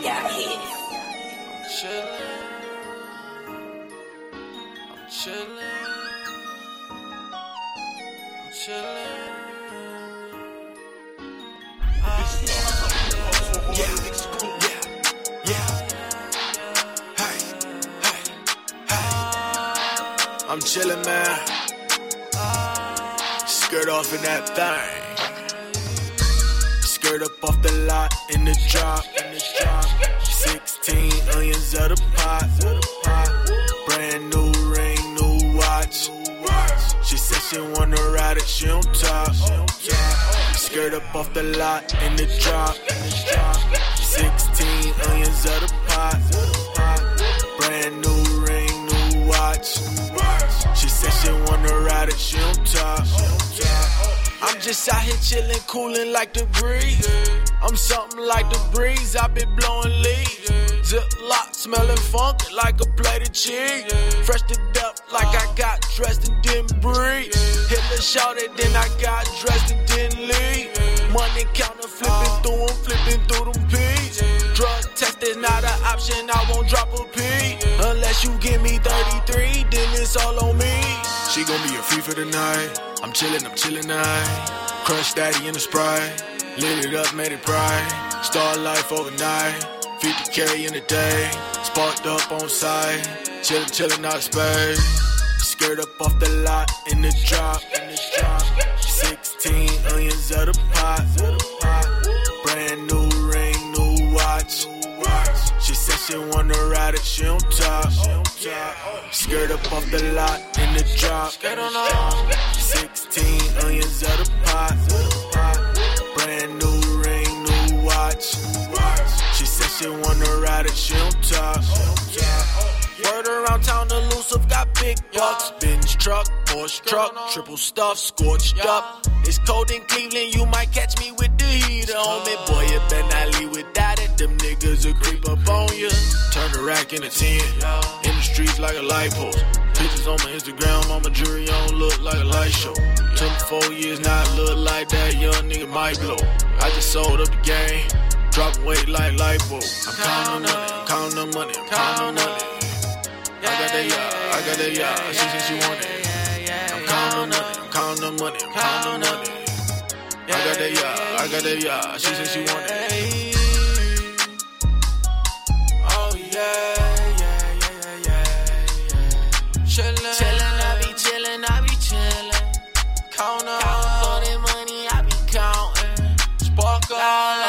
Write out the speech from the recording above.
I'm. I'm chillin'. I'm chillin'. Yeah, yeah, yeah. Hey, hey, hey. I'm chillin', man. Skirt off in that thing. Skirt up off the lot in the drop. In the drop. 16 onions of the pot. Brand new ring, new watch. She said she wanna ride it, she don't top. Skirt up off the lot in the drop. 16 onions of the pot. Just out here chillin', coolin' like the breeze. I'm something like the breeze, I been blowing leaves. Zip lock, smelling funky like a plate of cheese. Fresh to death, like I got dressed and didn't breathe. Hit the shot it, then I got dressed and didn't leave. Money counter flipping through 'em, flipping through them P's. Drug test is not an option, I won't drop a P. Unless you give me 33, then it's all on me. She gon' be a free for the night. I'm chillin', I'm chillin' night. Crush daddy in the sprite. Lit it up, made it bright. Star life overnight. 50k in a day. Sparked up on site. Chillin', chillin' out space. Skirt up off the lot in the drop. In the drop. 16 onions of the pot. Brand new ring, new watch. She said she wanna ride it, she on top. Skirt up off the lot in the drop. 16 onions of the pot. Brand new ring, new watch. She said she wanna ride it, she on top. Word around town, elusive, got big bucks. Benz truck, Porsche truck, triple stuff, scorched up. It's cold in Cleveland, you might catch me with the heater on me. Boy, you better not leave without it. Them niggas will creep up on you. Rack into 10. In the streets like a light post. Pictures on my Instagram, on my jewelry on, look like a light show. Took four years, now I look like that young nigga might blow. I just sold up the game, dropping weight like lipo. I'm counting the money, I'm counting the money, I'm counting the money. I got that yeah, I got that yeah, she said she want it. I'm counting the money, I'm counting the money, I'm counting the money. I got that yeah, I got that yeah, she said she want it. Chillin', I be chillin', I be chillin'. count up, All that money, I be countin'. spark Loud,